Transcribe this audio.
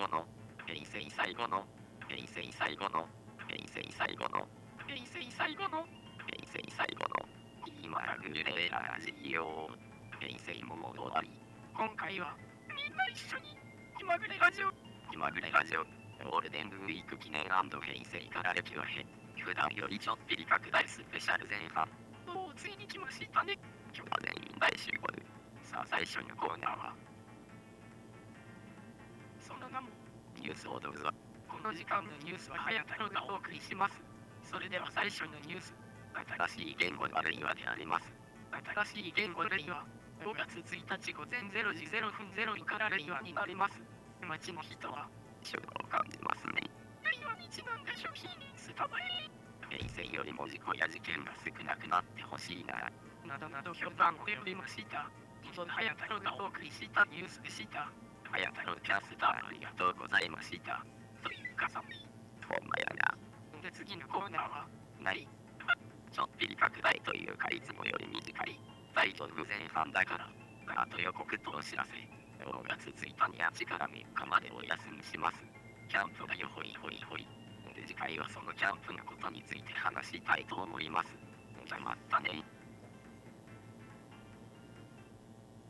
後の平成最後の平成最後の平成最後の平成最後の平成最後の今グレラジオ。平成も戻り。今回はみんな一緒に今グレラジオ。今グレラジオ。ゴールデンウィーク記念平成から歴を経普段よりちょっぴり拡大スペシャル前半。もうついに来ましたね。今日は全員大集合。さあ最初のコーナーはニュースをどうぞ。この時間のニュースは早太郎がお送りします。それでは最初のニュース新しい言語の類話であります。新しい言語類は5月1日午前0時0分0から類話になります。街の人は。を感じますね類話にちなんだ商品スタバへ平成よりも事故や事件が少なくなってほしいななどなど評判を呼びました以上早太郎がお送りしたニュースでした早太郎キャスターありがとうございました。というかさほんまやな。で次のコーナーはないちょっぴり拡大というかいつもより短い大丈夫前半だからあと予告とお知らせ。5月1日に8から3日までお休みします。キャンプだよほいほいほいで次回はそのキャンプのことについて話したいと思います。じゃまたね。